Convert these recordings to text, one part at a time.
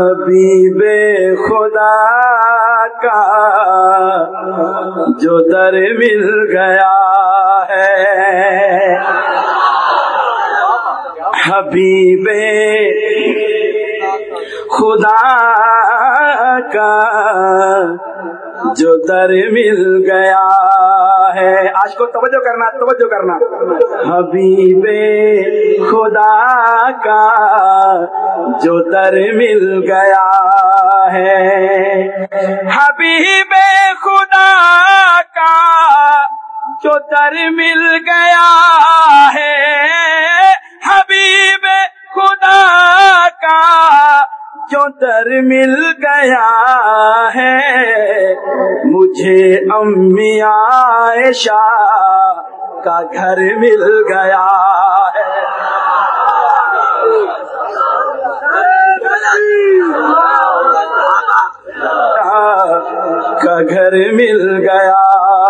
حبیب خدا کا جو در مل گیا ہے۔ حبیب خدا کا جو در مل گیا ہے۔ آج کو توجہ کرنا توجہ کرنا۔ حبیب خدا کا جو در مل گیا ہے۔ حبیب خدا کا جو در مل گیا ہے۔ جو در مل گیا ہے۔ مجھے امی عائشہ کا گھر مل گیا ہے۔ کا گھر مل گیا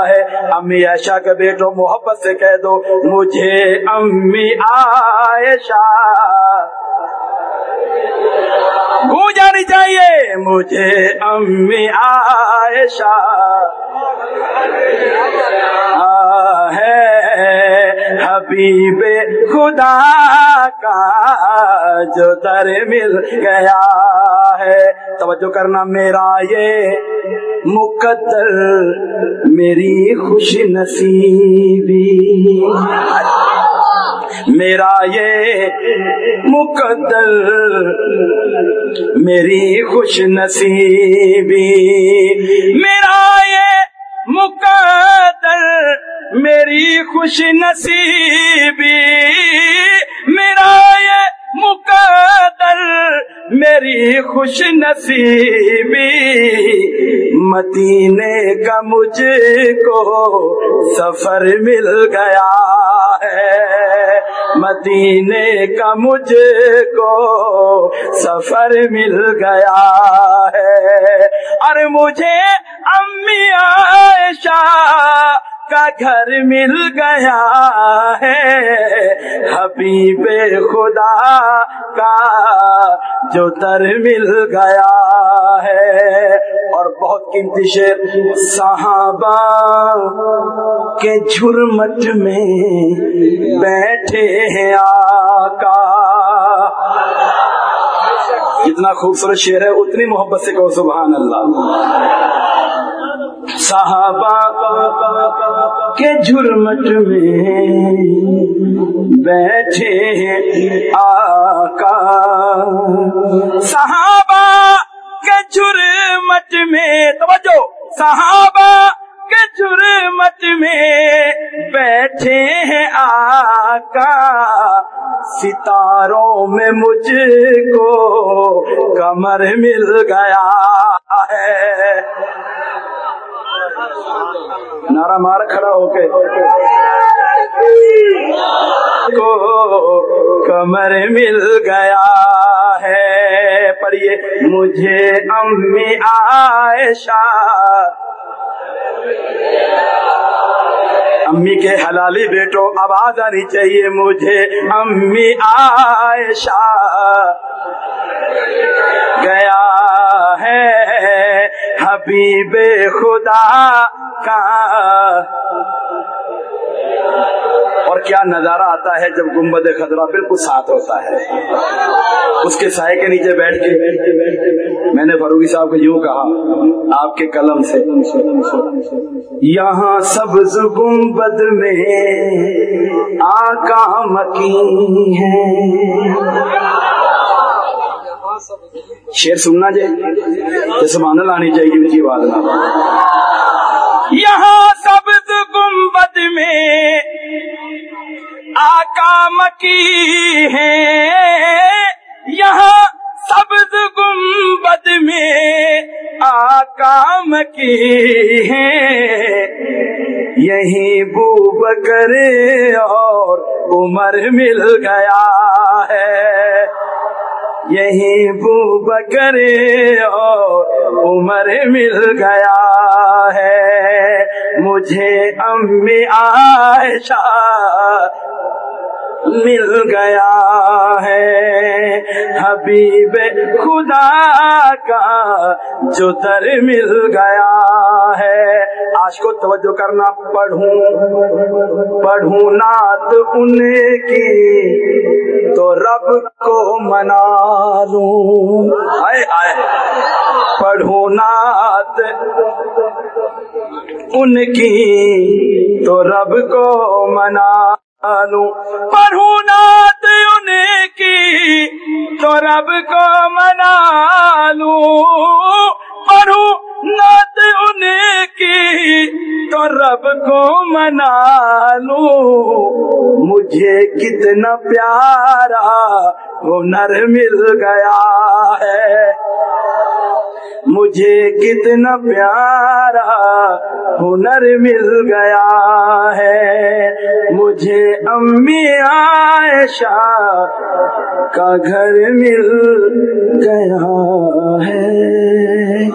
ہے۔ امی عائشہ کے بیٹو محبت سے کہہ دو، مجھے امی عائشہ جانی چاہیے۔ مجھے امی عائشہ ہے۔ حبیب خدا کا جو در مل گیا ہے۔ توجہ کرنا میرا یہ مقدر، میری خوش نصیبی۔ میرا یہ مقدر، میری خوش نصیبی، میرا یہ مقدر، میری خوش نصیبی، میرا یہ مقدر میری خوش نصیبی مدینے کا مجھ کو سفر مل گیا ہے۔ مدینے کا مجھ کو سفر مل گیا ہے۔ اور مجھے امی عائشہ کا گھر مل گیا ہے۔ حبیب خدا کا جو در مل گیا ہے۔ اور بہت قیمتی شیر صحابہ کے جھرمٹ میں بیٹھے ہیں آقا۔ جتنا خوبصورت شعر ہے، اتنی محبت سے کہو سبحان اللہ۔ صحابہ کے جھرمٹ میں بیٹھے ہیں آقا۔ صحابہ کے جھرمٹ میں، توجہ! صحابہ کے جھرمٹ میں بیٹھے ہیں آقا۔ ستاروں میں مجھ کو کمر مل گیا ہے۔ نارا مار کھڑا ہو کے کو کمر مل گیا ہے، پڑھیے۔ مجھے امی عائشہ۔ امی کے حلالی بیٹو، آواز آنی چاہیے۔ مجھے امی عائشہ۔ گیا حبیب خدا کا۔ اور کیا نظارہ آتا ہے جب گمبد خطرہ بالکل ساتھ ہوتا ہے؟ اس کے سائے کے نیچے بیٹھ کے۔ میں نے فروغی صاحب کو یوں کہا، آپ کے قلم سے، یہاں سبز گنبد میں آقا مکی ہے۔ شیر سننا چاہیے سبحان اللہ آنی چاہیے اونچی آواز نہ یہاں سبز گنبد میں آقا مکی ہے یہاں سبز گنبد میں آقا مکی ہے یہیں بو بکر اور عمر مل گیا ہے۔ یہی بو بکر اور عمر مل گیا ہے۔ مجھے امی عائشہ مل گیا ہے۔ حبیب خدا کا جو در مل گیا ہے۔ آج کو توجہ کرنا پڑھوں۔ پڑھوں نعت ان کی۔ تو رب کو منا لوں۔ آئے آئے۔ پڑھوں نعت ان کی۔ تو رب کو منا پڑھوں نعت ان کی تو رب کو منا لوں پڑھوں نعت ان کی تو رب کو منا لوں مجھے کتنا پیارا ہنر مل گیا ہے۔ مجھے کتنا پیارا ہنر مل گیا ہے۔ مجھے امی عائشہ کا گھر مل گیا ہے۔